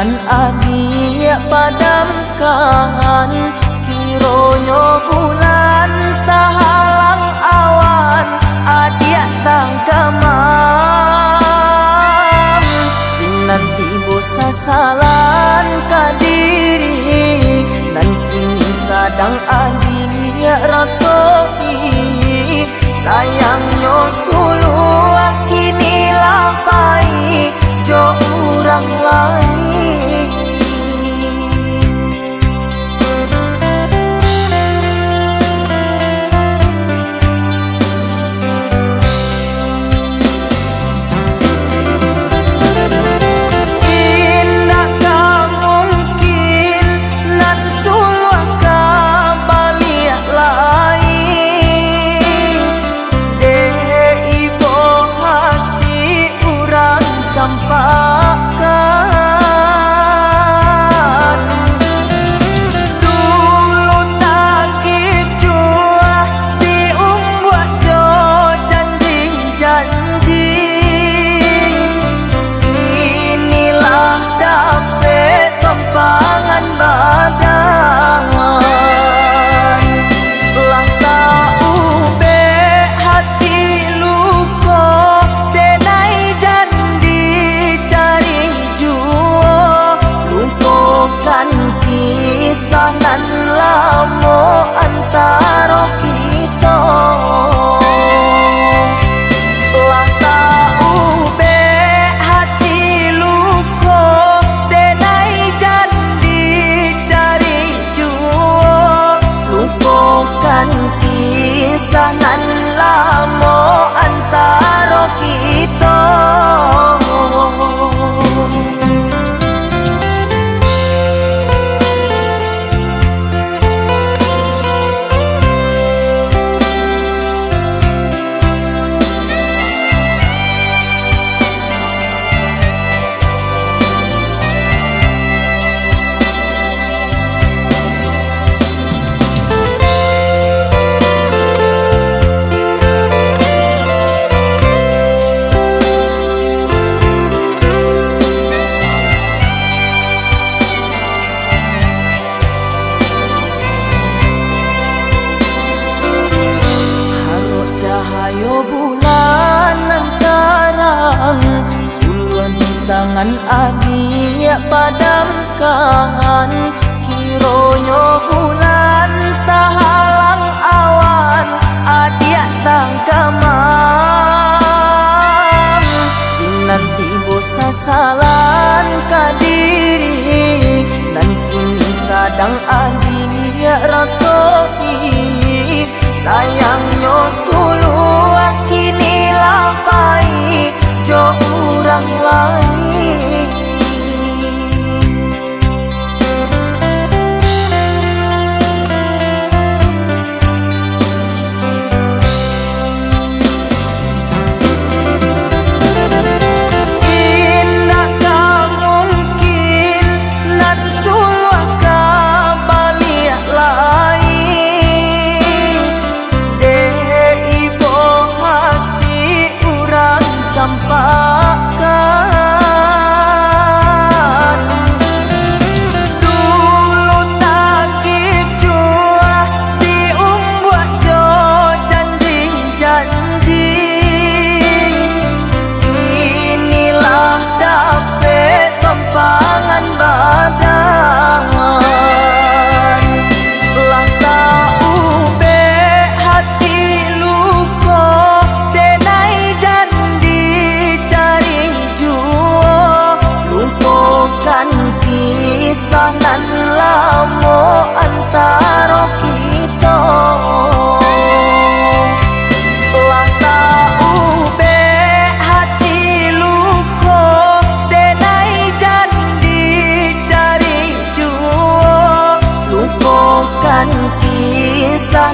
tangan adik padamkan Kironyo bulan tahalang awan adik tangkaman Sinan tibu sasalan kadiri kini sadang adik rakoi Sayangnya sampai tangan adik padamkan Kironyo bulan tahalang awan adik tangkaman Sinan tibu sasalan kadiri kini sadang adik man kỳ sa